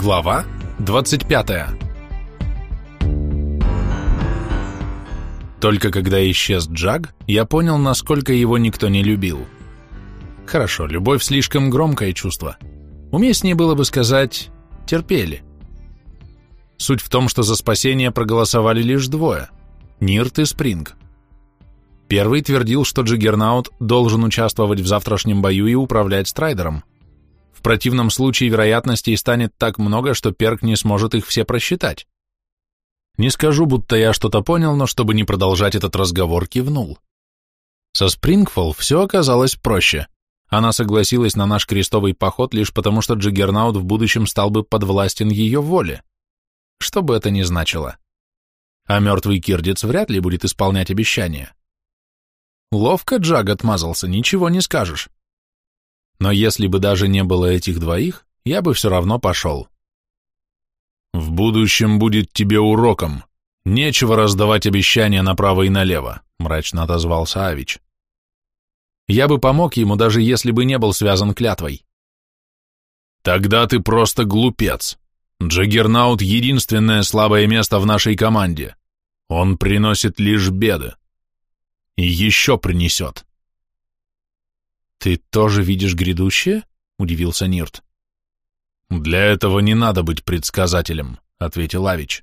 Глава 25 Только когда исчез Джаг, я понял, насколько его никто не любил. Хорошо, любовь слишком громкое чувство. Уместнее было бы сказать «терпели». Суть в том, что за спасение проголосовали лишь двое – Нирт и Спринг. Первый твердил, что Джиггернаут должен участвовать в завтрашнем бою и управлять Страйдером – в противном случае вероятностей станет так много, что Перк не сможет их все просчитать. Не скажу, будто я что-то понял, но чтобы не продолжать этот разговор, кивнул. Со Спрингфолл все оказалось проще. Она согласилась на наш крестовый поход лишь потому, что Джиггернаут в будущем стал бы подвластен ее воле. Что бы это ни значило. А мертвый кирдец вряд ли будет исполнять обещания. Ловко Джаг отмазался, ничего не скажешь. Но если бы даже не было этих двоих, я бы все равно пошел. «В будущем будет тебе уроком. Нечего раздавать обещания направо и налево», — мрачно отозвался Авич. «Я бы помог ему, даже если бы не был связан клятвой». «Тогда ты просто глупец. Джаггернаут — единственное слабое место в нашей команде. Он приносит лишь беды. И еще принесет». «Ты тоже видишь грядущее?» — удивился Нирт. «Для этого не надо быть предсказателем», — ответил Авич.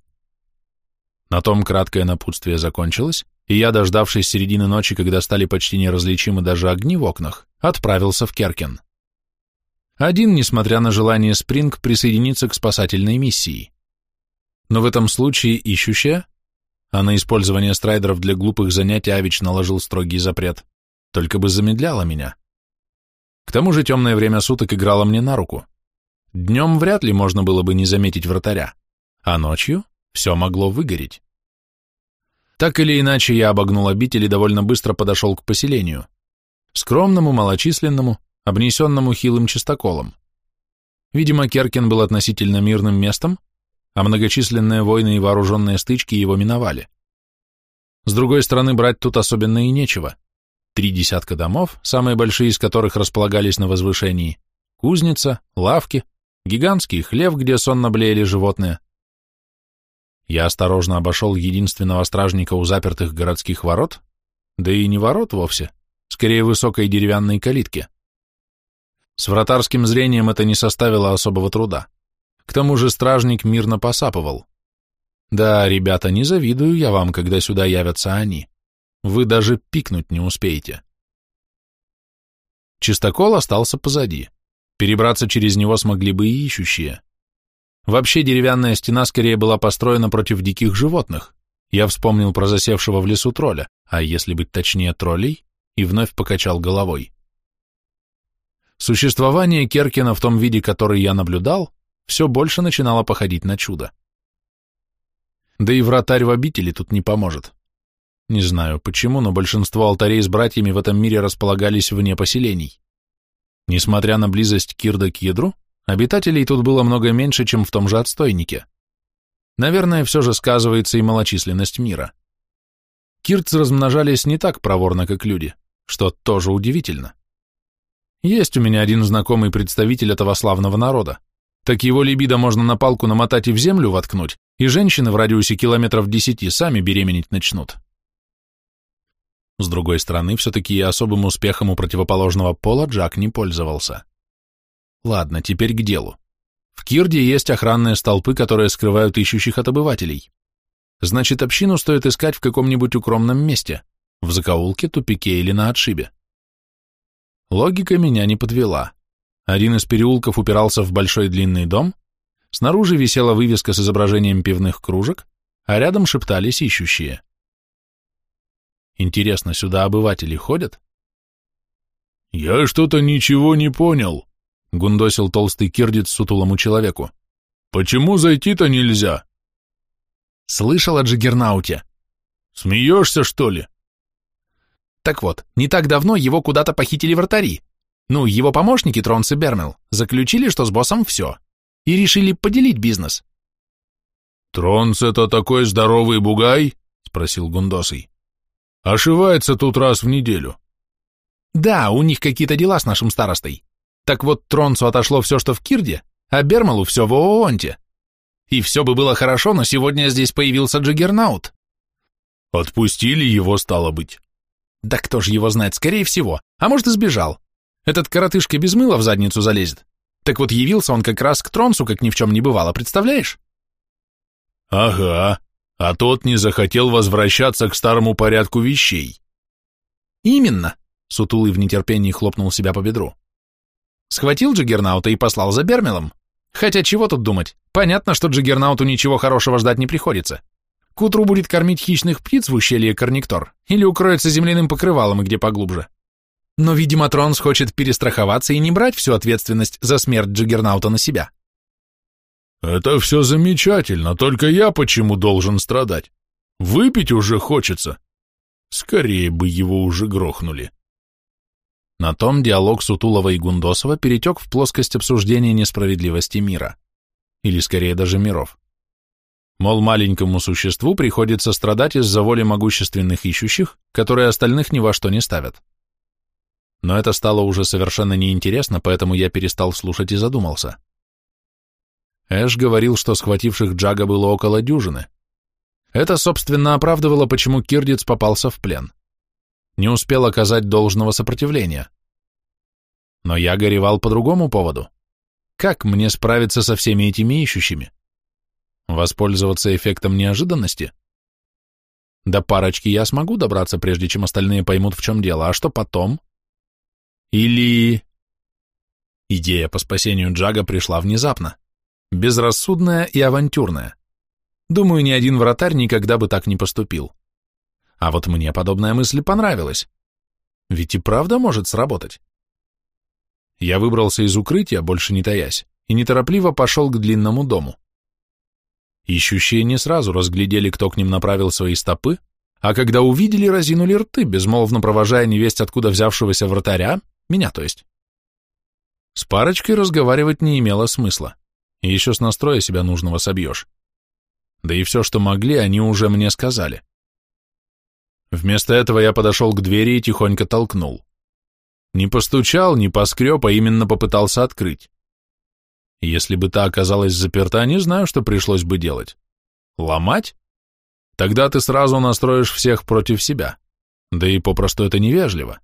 На том краткое напутствие закончилось, и я, дождавшись середины ночи, когда стали почти неразличимы даже огни в окнах, отправился в Керкен. Один, несмотря на желание Спринг присоединиться к спасательной миссии. Но в этом случае ищущая, а на использование страйдеров для глупых занятий Авич наложил строгий запрет, только бы замедляла меня. К тому же темное время суток играло мне на руку. Днем вряд ли можно было бы не заметить вратаря, а ночью все могло выгореть. Так или иначе, я обогнул обитель и довольно быстро подошел к поселению. Скромному, малочисленному, обнесенному хилым чистоколом. Видимо, Керкен был относительно мирным местом, а многочисленные войны и вооруженные стычки его миновали. С другой стороны, брать тут особенно и нечего три десятка домов, самые большие из которых располагались на возвышении, кузница, лавки, гигантский хлев, где сонно блеяли животные. Я осторожно обошел единственного стражника у запертых городских ворот, да и не ворот вовсе, скорее высокой деревянной калитки. С вратарским зрением это не составило особого труда. К тому же стражник мирно посапывал. Да, ребята, не завидую я вам, когда сюда явятся они. Вы даже пикнуть не успеете. Чистокол остался позади. Перебраться через него смогли бы и ищущие. Вообще деревянная стена скорее была построена против диких животных. Я вспомнил про засевшего в лесу тролля, а если быть точнее троллей, и вновь покачал головой. Существование Керкина в том виде, который я наблюдал, все больше начинало походить на чудо. Да и вратарь в обители тут не поможет. Не знаю почему, но большинство алтарей с братьями в этом мире располагались вне поселений. Несмотря на близость Кирда к ядру, обитателей тут было много меньше, чем в том же отстойнике. Наверное, все же сказывается и малочисленность мира. Кирцы размножались не так проворно, как люди, что тоже удивительно. Есть у меня один знакомый представитель этого славного народа. Так его либидо можно на палку намотать и в землю воткнуть, и женщины в радиусе километров десяти сами беременеть начнут. С другой стороны, все-таки особым успехом у противоположного пола Джак не пользовался. Ладно, теперь к делу. В Кирде есть охранные столпы, которые скрывают ищущих от обывателей. Значит, общину стоит искать в каком-нибудь укромном месте, в закоулке, тупике или на отшибе. Логика меня не подвела. Один из переулков упирался в большой длинный дом, снаружи висела вывеска с изображением пивных кружек, а рядом шептались ищущие. Интересно, сюда обыватели ходят? Я что-то ничего не понял, гундосил толстый кирдит сутулому человеку. Почему зайти-то нельзя? Слышал о Джиггернауте. Смеешься, что ли? Так вот, не так давно его куда-то похитили вратари. Ну, его помощники, Тронс и Бермел, заключили, что с боссом все, и решили поделить бизнес. «Тронс — это такой здоровый бугай?» — спросил Гундосый. Ошивается тут раз в неделю. Да, у них какие-то дела с нашим старостой. Так вот, Тронцу отошло все, что в Кирде, а Бермалу все в ООНте. И все бы было хорошо, но сегодня здесь появился Джаггернаут. Отпустили его, стало быть. Да кто же его знает, скорее всего. А может, и сбежал. Этот коротышка без мыла в задницу залезет. Так вот явился он как раз к Тронсу, как ни в чем не бывало, представляешь? Ага, а тот не захотел возвращаться к старому порядку вещей. Именно, Сутулый в нетерпении хлопнул себя по бедру. Схватил Джиггернаута и послал за Бермелом. Хотя чего тут думать, понятно, что Джиггернауту ничего хорошего ждать не приходится. К утру будет кормить хищных птиц в ущелье Корниктор или укроется земляным покрывалом и где поглубже. Но, видимо, Тронс хочет перестраховаться и не брать всю ответственность за смерть Джиггернаута на себя. «Это все замечательно, только я почему должен страдать? Выпить уже хочется. Скорее бы его уже грохнули». На том диалог Сутулова и Гундосова перетек в плоскость обсуждения несправедливости мира. Или скорее даже миров. Мол, маленькому существу приходится страдать из-за воли могущественных ищущих, которые остальных ни во что не ставят. Но это стало уже совершенно неинтересно, поэтому я перестал слушать и задумался. Эш говорил, что схвативших Джага было около дюжины. Это, собственно, оправдывало, почему Кирдиц попался в плен. Не успел оказать должного сопротивления. Но я горевал по другому поводу. Как мне справиться со всеми этими ищущими? Воспользоваться эффектом неожиданности? До парочки я смогу добраться, прежде чем остальные поймут, в чем дело, а что потом? Или... Идея по спасению Джага пришла внезапно. Безрассудная и авантюрная. Думаю, ни один вратарь никогда бы так не поступил. А вот мне подобная мысль понравилась. Ведь и правда может сработать. Я выбрался из укрытия, больше не таясь, и неторопливо пошел к длинному дому. Ищущие не сразу разглядели, кто к ним направил свои стопы, а когда увидели, разинули рты, безмолвно провожая невесть откуда взявшегося вратаря, меня то есть. С парочкой разговаривать не имело смысла и еще с настроя себя нужного собьешь. Да и все, что могли, они уже мне сказали. Вместо этого я подошел к двери и тихонько толкнул. Не постучал, не поскреб, а именно попытался открыть. Если бы та оказалась заперта, не знаю, что пришлось бы делать. Ломать? Тогда ты сразу настроишь всех против себя. Да и попросту это невежливо.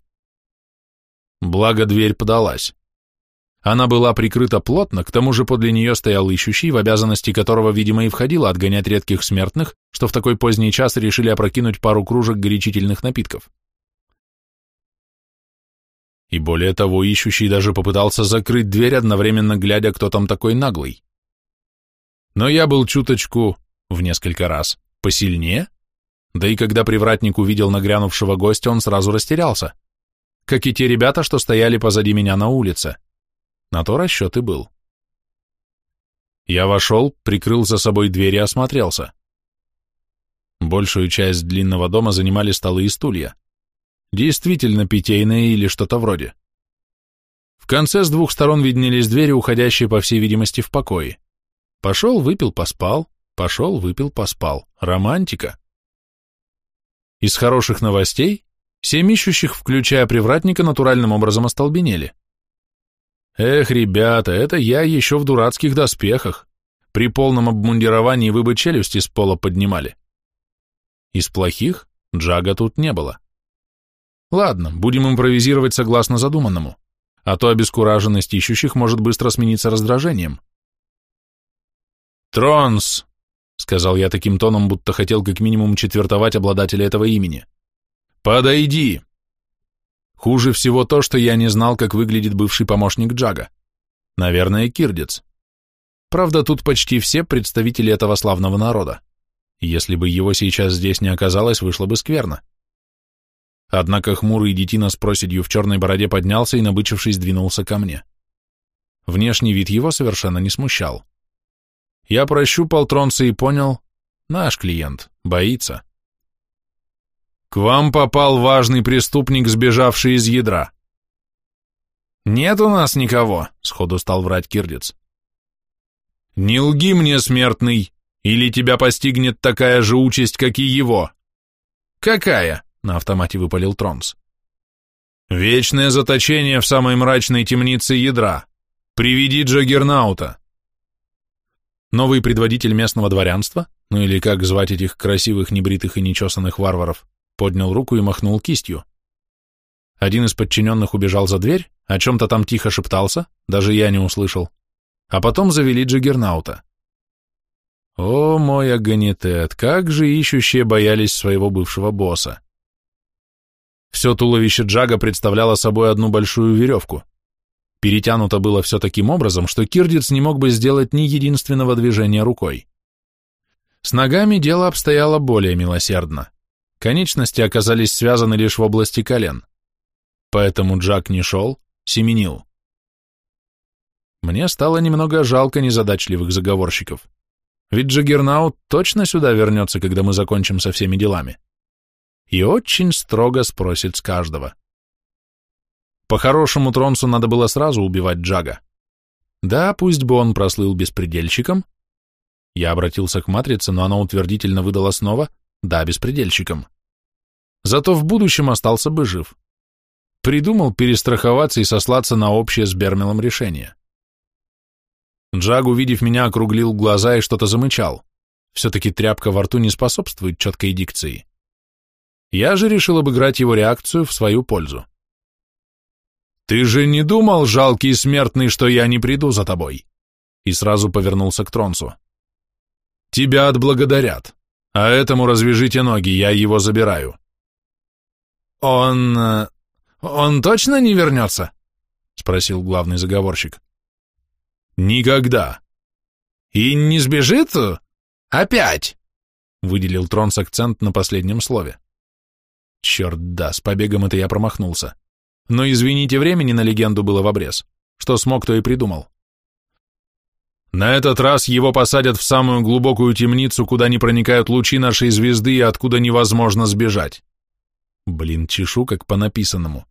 Благо дверь подалась. Она была прикрыта плотно, к тому же подле нее стоял ищущий, в обязанности которого, видимо, и входило отгонять редких смертных, что в такой поздний час решили опрокинуть пару кружек горячительных напитков. И более того, ищущий даже попытался закрыть дверь, одновременно глядя, кто там такой наглый. Но я был чуточку, в несколько раз, посильнее, да и когда привратник увидел нагрянувшего гостя, он сразу растерялся, как и те ребята, что стояли позади меня на улице. На то расчет и был. Я вошел, прикрыл за собой дверь и осмотрелся. Большую часть длинного дома занимали столы и стулья. Действительно питейные или что-то вроде. В конце с двух сторон виднелись двери, уходящие, по всей видимости, в покое. Пошел, выпил, поспал, пошел, выпил, поспал. Романтика. Из хороших новостей семь ищущих, включая привратника, натуральным образом остолбенели. Эх, ребята, это я еще в дурацких доспехах. При полном обмундировании вы бы челюсти с пола поднимали. Из плохих Джага тут не было. Ладно, будем импровизировать согласно задуманному, а то обескураженность ищущих может быстро смениться раздражением. «Тронс!» — сказал я таким тоном, будто хотел как минимум четвертовать обладателя этого имени. «Подойди!» Хуже всего то, что я не знал, как выглядит бывший помощник Джага. Наверное, кирдец. Правда, тут почти все представители этого славного народа. Если бы его сейчас здесь не оказалось, вышло бы скверно. Однако хмурый детина с проседью в черной бороде поднялся и, набычившись, двинулся ко мне. Внешний вид его совершенно не смущал. Я прощупал тронца и понял, наш клиент, боится. К вам попал важный преступник, сбежавший из ядра. Нет у нас никого, сходу стал врать Кирдец. Не лги мне, смертный, или тебя постигнет такая же участь, как и его. Какая? На автомате выпалил Тронс. Вечное заточение в самой мрачной темнице ядра. Приведи Джаггернаута. Новый предводитель местного дворянства, ну или как звать этих красивых, небритых и нечесанных варваров, поднял руку и махнул кистью. Один из подчиненных убежал за дверь, о чем-то там тихо шептался, даже я не услышал, а потом завели Джаггернаута. О, мой агонитет, как же ищущие боялись своего бывшего босса. Все туловище Джага представляло собой одну большую веревку. Перетянуто было все таким образом, что Кирдиц не мог бы сделать ни единственного движения рукой. С ногами дело обстояло более милосердно. Конечности оказались связаны лишь в области колен. Поэтому Джак не шел, семенил. Мне стало немного жалко незадачливых заговорщиков. Ведь Джаггернаут точно сюда вернется, когда мы закончим со всеми делами. И очень строго спросит с каждого. По-хорошему Тронсу надо было сразу убивать Джага. Да, пусть бы он прослыл беспредельщиком. Я обратился к матрице, но она утвердительно выдала снова «да, беспредельщиком». Зато в будущем остался бы жив. Придумал перестраховаться и сослаться на общее с Бермелом решение. Джаг, увидев меня, округлил глаза и что-то замычал. Все-таки тряпка во рту не способствует четкой дикции. Я же решил обыграть его реакцию в свою пользу. «Ты же не думал, жалкий смертный, что я не приду за тобой?» И сразу повернулся к Тронсу. «Тебя отблагодарят, а этому развяжите ноги, я его забираю». «Он... он точно не вернется?» — спросил главный заговорщик. Никогда. И не сбежит? Опять? Выделил Тронс акцент на последнем слове. Черт да, с побегом это я промахнулся. Но, извините, времени на легенду было в обрез. Что смог, то и придумал. На этот раз его посадят в самую глубокую темницу, куда не проникают лучи нашей звезды и откуда невозможно сбежать. Блин, чешу, как по написанному.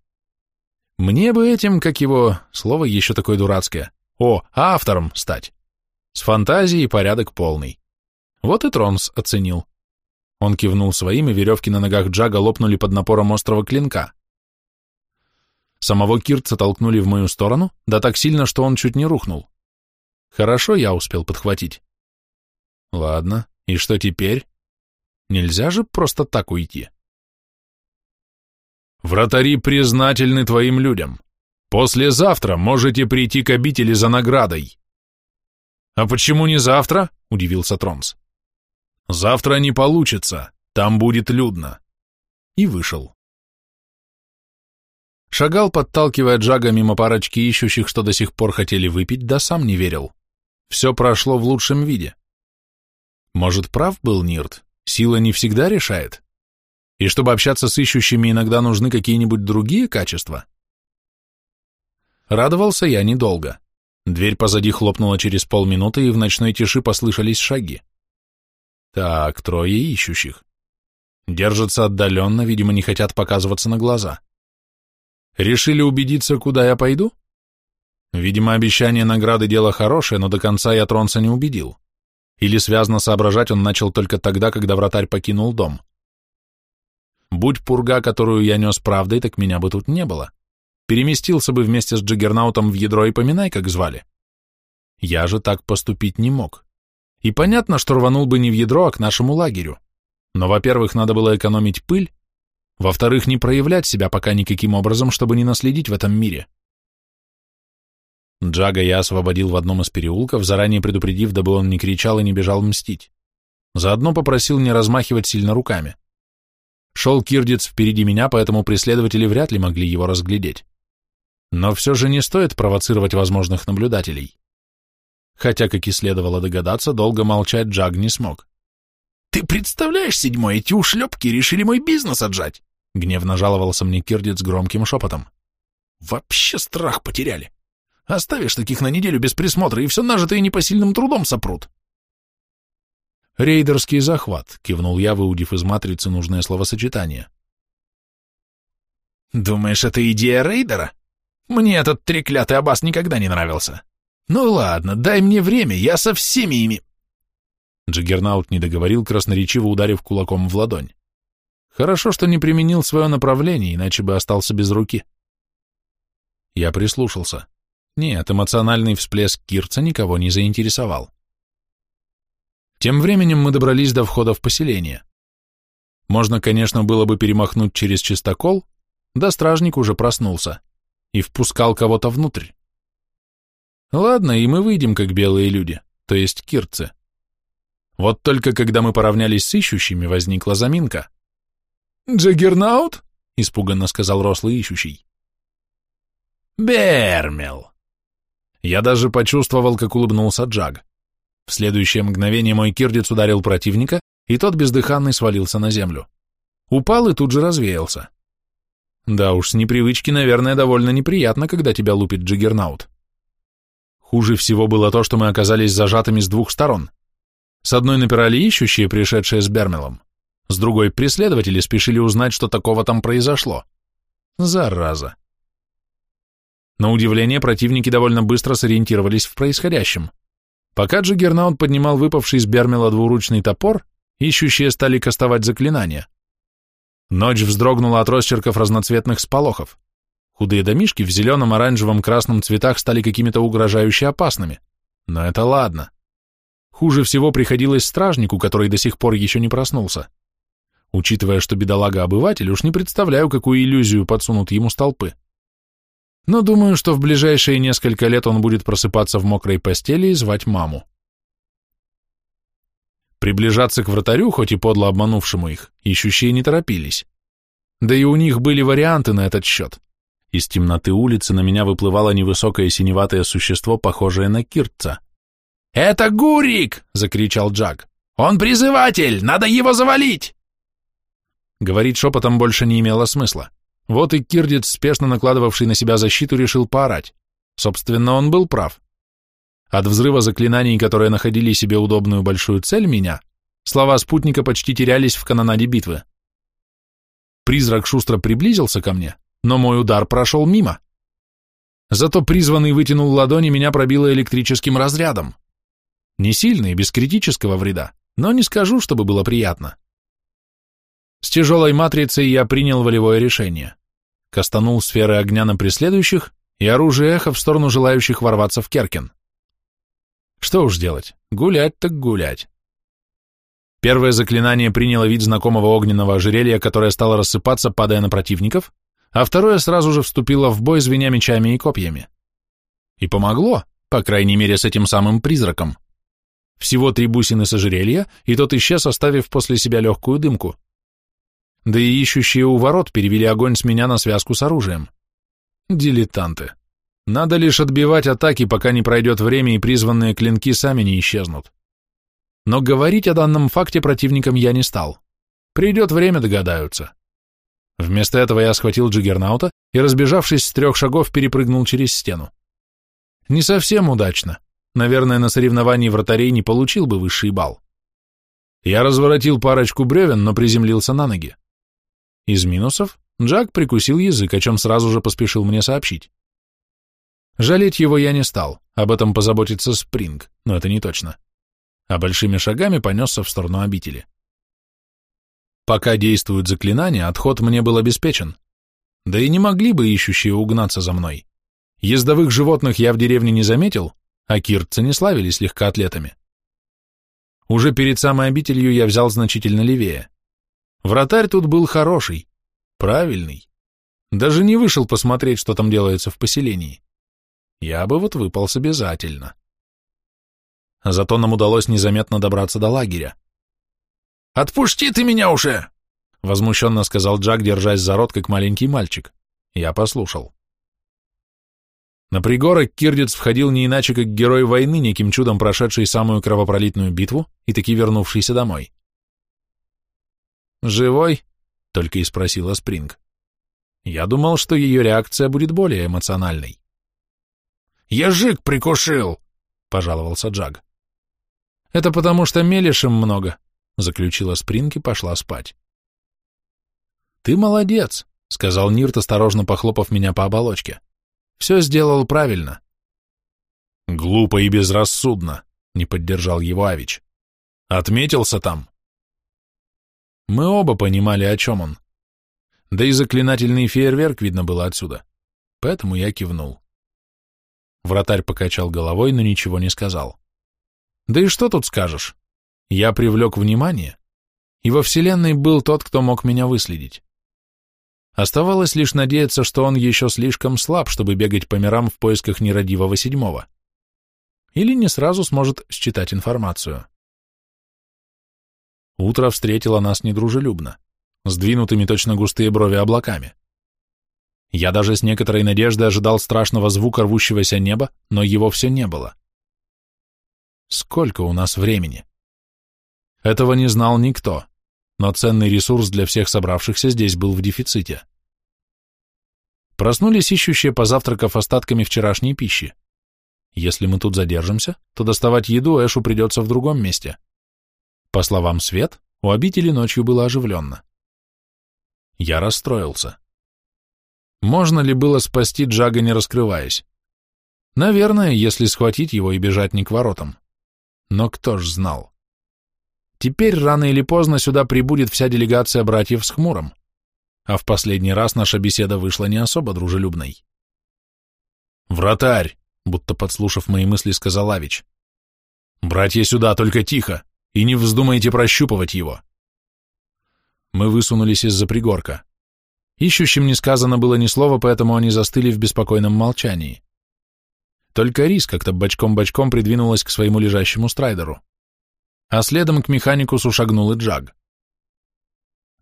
Мне бы этим, как его, слово еще такое дурацкое, о, автором стать. С фантазией порядок полный. Вот и Тронс оценил. Он кивнул своим, и веревки на ногах Джага лопнули под напором острого клинка. Самого Кирца толкнули в мою сторону, да так сильно, что он чуть не рухнул. Хорошо я успел подхватить. Ладно, и что теперь? Нельзя же просто так уйти. Вратари признательны твоим людям. Послезавтра можете прийти к обители за наградой. А почему не завтра? Удивился Тронс. Завтра не получится, там будет людно. И вышел. Шагал, подталкивая Джага мимо парочки ищущих, что до сих пор хотели выпить, да сам не верил. Все прошло в лучшем виде. Может, прав был Нирт, сила не всегда решает? И чтобы общаться с ищущими, иногда нужны какие-нибудь другие качества? Радовался я недолго. Дверь позади хлопнула через полминуты, и в ночной тиши послышались шаги. Так, трое ищущих. Держатся отдаленно, видимо, не хотят показываться на глаза. Решили убедиться, куда я пойду? Видимо, обещание награды дело хорошее, но до конца я Тронца не убедил. Или связно соображать он начал только тогда, когда вратарь покинул дом. Будь пурга, которую я нес правдой, так меня бы тут не было переместился бы вместе с Джаггернаутом в ядро и поминай, как звали. Я же так поступить не мог. И понятно, что рванул бы не в ядро, а к нашему лагерю. Но, во-первых, надо было экономить пыль, во-вторых, не проявлять себя пока никаким образом, чтобы не наследить в этом мире. Джага я освободил в одном из переулков, заранее предупредив, дабы он не кричал и не бежал мстить. Заодно попросил не размахивать сильно руками. Шел Кирдиц впереди меня, поэтому преследователи вряд ли могли его разглядеть. Но все же не стоит провоцировать возможных наблюдателей. Хотя, как и следовало догадаться, долго молчать Джаг не смог. «Ты представляешь, седьмой, эти ушлепки решили мой бизнес отжать!» Гневно жаловался мне Кирдиц громким шепотом. «Вообще страх потеряли. Оставишь таких на неделю без присмотра, и все нажитое непосильным трудом сопрут». «Рейдерский захват», — кивнул я, выудив из матрицы нужное словосочетание. «Думаешь, это идея рейдера?» Мне этот треклятый Аббас никогда не нравился. Ну ладно, дай мне время, я со всеми ими...» Джиггернаут не договорил, красноречиво ударив кулаком в ладонь. Хорошо, что не применил свое направление, иначе бы остался без руки. Я прислушался. Нет, эмоциональный всплеск Кирца никого не заинтересовал. Тем временем мы добрались до входа в поселение. Можно, конечно, было бы перемахнуть через чистокол, да стражник уже проснулся и впускал кого-то внутрь. Ладно, и мы выйдем как белые люди, то есть кирцы. Вот только когда мы поравнялись с ищущими, возникла заминка. «Джаггернаут?» — испуганно сказал рослый ищущий. «Бермел!» Я даже почувствовал, как улыбнулся Джаг. В следующее мгновение мой кирдец ударил противника, и тот бездыханный свалился на землю. Упал и тут же развеялся. Да уж, с непривычки, наверное, довольно неприятно, когда тебя лупит Джаггернаут. Хуже всего было то, что мы оказались зажатыми с двух сторон. С одной напирали ищущие, пришедшие с Бермелом, с другой преследователи спешили узнать, что такого там произошло. Зараза. На удивление, противники довольно быстро сориентировались в происходящем. Пока Джиггернаут поднимал выпавший из Бермела двуручный топор, ищущие стали кастовать заклинания. Ночь вздрогнула от росчерков разноцветных сполохов. Худые домишки в зеленом, оранжевом, красном цветах стали какими-то угрожающе опасными. Но это ладно. Хуже всего приходилось стражнику, который до сих пор еще не проснулся. Учитывая, что бедолага-обыватель, уж не представляю, какую иллюзию подсунут ему столпы. Но думаю, что в ближайшие несколько лет он будет просыпаться в мокрой постели и звать маму. Приближаться к вратарю, хоть и подло обманувшему их, ищущие не торопились. Да и у них были варианты на этот счет. Из темноты улицы на меня выплывало невысокое синеватое существо, похожее на киртца. «Это Гурик!» — закричал Джак. «Он призыватель! Надо его завалить!» Говорить шепотом больше не имело смысла. Вот и Кирдец, спешно накладывавший на себя защиту, решил поорать. Собственно, он был прав. От взрыва заклинаний, которые находили себе удобную большую цель меня, слова спутника почти терялись в канонаде битвы. Призрак шустро приблизился ко мне, но мой удар прошел мимо. Зато призванный вытянул ладони, меня пробило электрическим разрядом. Не сильный, без критического вреда, но не скажу, чтобы было приятно. С тяжелой матрицей я принял волевое решение. Кастанул сферы огня на преследующих и оружие эхо в сторону желающих ворваться в Керкен. Что уж делать, гулять так гулять. Первое заклинание приняло вид знакомого огненного ожерелья, которое стало рассыпаться, падая на противников, а второе сразу же вступило в бой, звеня мечами и копьями. И помогло, по крайней мере, с этим самым призраком. Всего три бусины с ожерелья, и тот исчез, оставив после себя легкую дымку да и ищущие у ворот перевели огонь с меня на связку с оружием. Дилетанты. Надо лишь отбивать атаки, пока не пройдет время и призванные клинки сами не исчезнут. Но говорить о данном факте противникам я не стал. Придет время, догадаются. Вместо этого я схватил Джиггернаута и, разбежавшись с трех шагов, перепрыгнул через стену. Не совсем удачно. Наверное, на соревновании вратарей не получил бы высший балл. Я разворотил парочку бревен, но приземлился на ноги. Из минусов Джак прикусил язык, о чем сразу же поспешил мне сообщить. Жалеть его я не стал, об этом позаботится Спринг, но это не точно. А большими шагами понесся в сторону обители. Пока действуют заклинания, отход мне был обеспечен. Да и не могли бы ищущие угнаться за мной. Ездовых животных я в деревне не заметил, а кирцы не славились легкоатлетами. Уже перед самой обителью я взял значительно левее. Вратарь тут был хороший, правильный. Даже не вышел посмотреть, что там делается в поселении. Я бы вот выполз обязательно. Зато нам удалось незаметно добраться до лагеря. «Отпусти ты меня уже!» — возмущенно сказал Джак, держась за рот, как маленький мальчик. Я послушал. На пригорок Кирдец входил не иначе, как герой войны, неким чудом прошедший самую кровопролитную битву и таки вернувшийся домой. «Живой?» — только и спросила Спринг. Я думал, что ее реакция будет более эмоциональной. «Язык прикушил!» — пожаловался Джаг. «Это потому, что мелешем много», — заключила Спринг и пошла спать. «Ты молодец», — сказал Нирт, осторожно похлопав меня по оболочке. «Все сделал правильно». «Глупо и безрассудно», — не поддержал его Авич. «Отметился там?» Мы оба понимали, о чем он. Да и заклинательный фейерверк видно было отсюда. Поэтому я кивнул. Вратарь покачал головой, но ничего не сказал. Да и что тут скажешь? Я привлек внимание, и во Вселенной был тот, кто мог меня выследить. Оставалось лишь надеяться, что он еще слишком слаб, чтобы бегать по мирам в поисках нерадивого седьмого. Или не сразу сможет считать информацию. Утро встретило нас недружелюбно, сдвинутыми точно густые брови облаками. Я даже с некоторой надеждой ожидал страшного звука рвущегося неба, но его все не было. Сколько у нас времени? Этого не знал никто, но ценный ресурс для всех собравшихся здесь был в дефиците. Проснулись ищущие позавтракав остатками вчерашней пищи. Если мы тут задержимся, то доставать еду Эшу придется в другом месте. По словам Свет, у обители ночью было оживленно. Я расстроился. Можно ли было спасти Джага, не раскрываясь? Наверное, если схватить его и бежать не к воротам. Но кто ж знал? Теперь рано или поздно сюда прибудет вся делегация братьев с Хмуром. А в последний раз наша беседа вышла не особо дружелюбной. «Вратарь!» — будто подслушав мои мысли, сказал Авич. «Братья сюда, только тихо, и не вздумайте прощупывать его!» Мы высунулись из-за пригорка. Ищущим не сказано было ни слова, поэтому они застыли в беспокойном молчании. Только Рис как-то бочком-бочком придвинулась к своему лежащему страйдеру. А следом к механикусу шагнул и Джаг.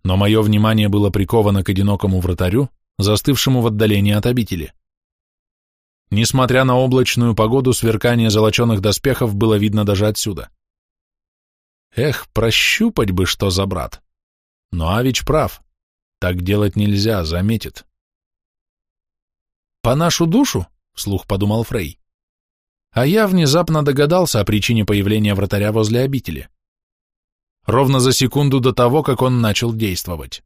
Но мое внимание было приковано к одинокому вратарю, застывшему в отдалении от обители. Несмотря на облачную погоду, сверкание золоченых доспехов было видно даже отсюда. Эх, прощупать бы, что за брат. Но Авич прав. Так делать нельзя, заметит. «По нашу душу?» — вслух подумал Фрей. А я внезапно догадался о причине появления вратаря возле обители. Ровно за секунду до того, как он начал действовать.